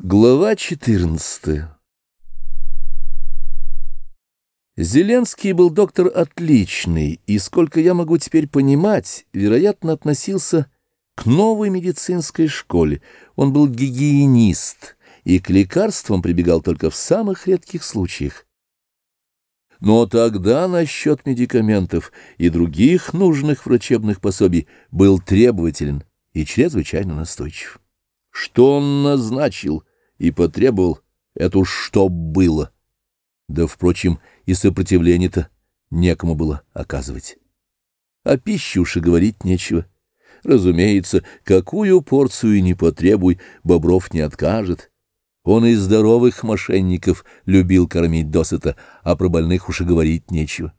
Глава 14 Зеленский был доктор отличный, и, сколько я могу теперь понимать, вероятно, относился к новой медицинской школе. Он был гигиенист и к лекарствам прибегал только в самых редких случаях. Но тогда насчет медикаментов и других нужных врачебных пособий был требователен и чрезвычайно настойчив. Что он назначил и потребовал, это уж что было. Да, впрочем, и сопротивление-то некому было оказывать. О пище уж и говорить нечего. Разумеется, какую порцию не потребуй, Бобров не откажет. Он и здоровых мошенников любил кормить досыта, а про больных уж и говорить нечего.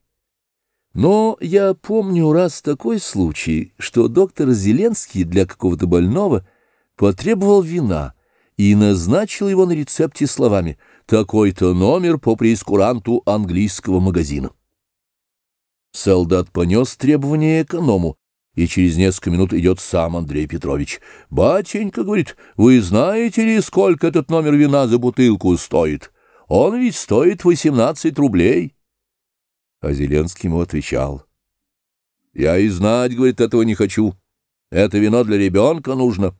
Но я помню раз такой случай, что доктор Зеленский для какого-то больного — потребовал вина и назначил его на рецепте словами «такой-то номер по прескуранту английского магазина». Солдат понес требование эконому, и через несколько минут идет сам Андрей Петрович. «Батенька, — говорит, — вы знаете ли, сколько этот номер вина за бутылку стоит? Он ведь стоит восемнадцать рублей». А Зеленский ему отвечал. «Я и знать, — говорит, — этого не хочу. Это вино для ребенка нужно».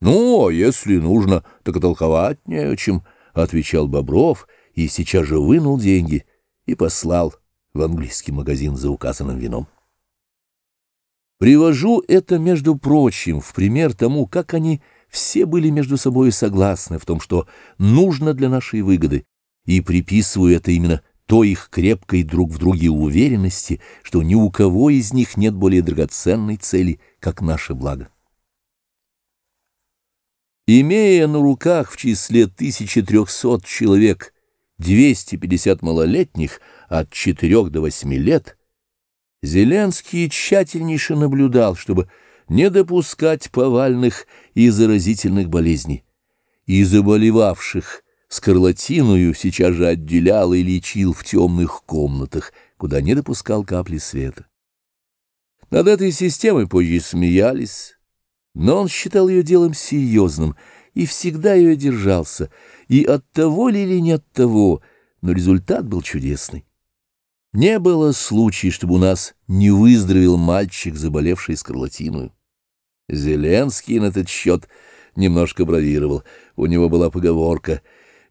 «Ну, а если нужно, так и толковать не о чем», — отвечал Бобров и сейчас же вынул деньги и послал в английский магазин за указанным вином. Привожу это, между прочим, в пример тому, как они все были между собой согласны в том, что нужно для нашей выгоды, и приписываю это именно той их крепкой друг в друге уверенности, что ни у кого из них нет более драгоценной цели, как наше благо. Имея на руках в числе 1300 человек 250 малолетних от 4 до 8 лет, Зеленский тщательнейше наблюдал, чтобы не допускать повальных и заразительных болезней, и заболевавших скарлатиную сейчас же отделял и лечил в темных комнатах, куда не допускал капли света. Над этой системой позже смеялись, но он считал ее делом серьезным и всегда ее держался, и от того ли или не от того, но результат был чудесный. Не было случая, чтобы у нас не выздоровел мальчик, заболевший скарлатиной. Зеленский на этот счет немножко бравировал. У него была поговорка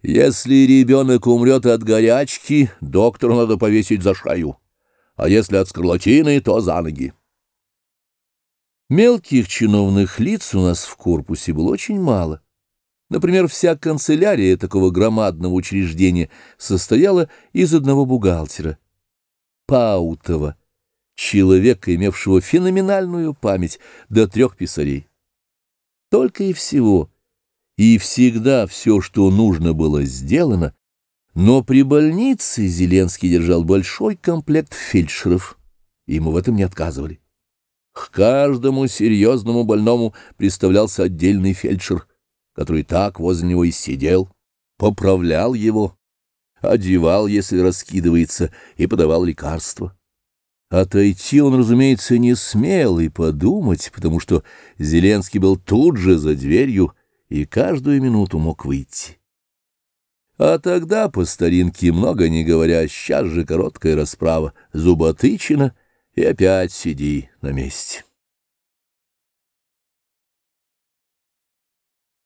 «Если ребенок умрет от горячки, доктору надо повесить за шею, а если от скарлатины, то за ноги». Мелких чиновных лиц у нас в корпусе было очень мало. Например, вся канцелярия такого громадного учреждения состояла из одного бухгалтера. Паутова, человека, имевшего феноменальную память, до трех писарей. Только и всего. И всегда все, что нужно было, сделано, но при больнице Зеленский держал большой комплект фельдшеров, ему в этом не отказывали. К каждому серьезному больному представлялся отдельный фельдшер, который так возле него и сидел, поправлял его, одевал, если раскидывается, и подавал лекарства. Отойти он, разумеется, не смел и подумать, потому что Зеленский был тут же за дверью и каждую минуту мог выйти. А тогда, по старинке, много не говоря, сейчас же короткая расправа, зуботычина — и опять сиди на месте.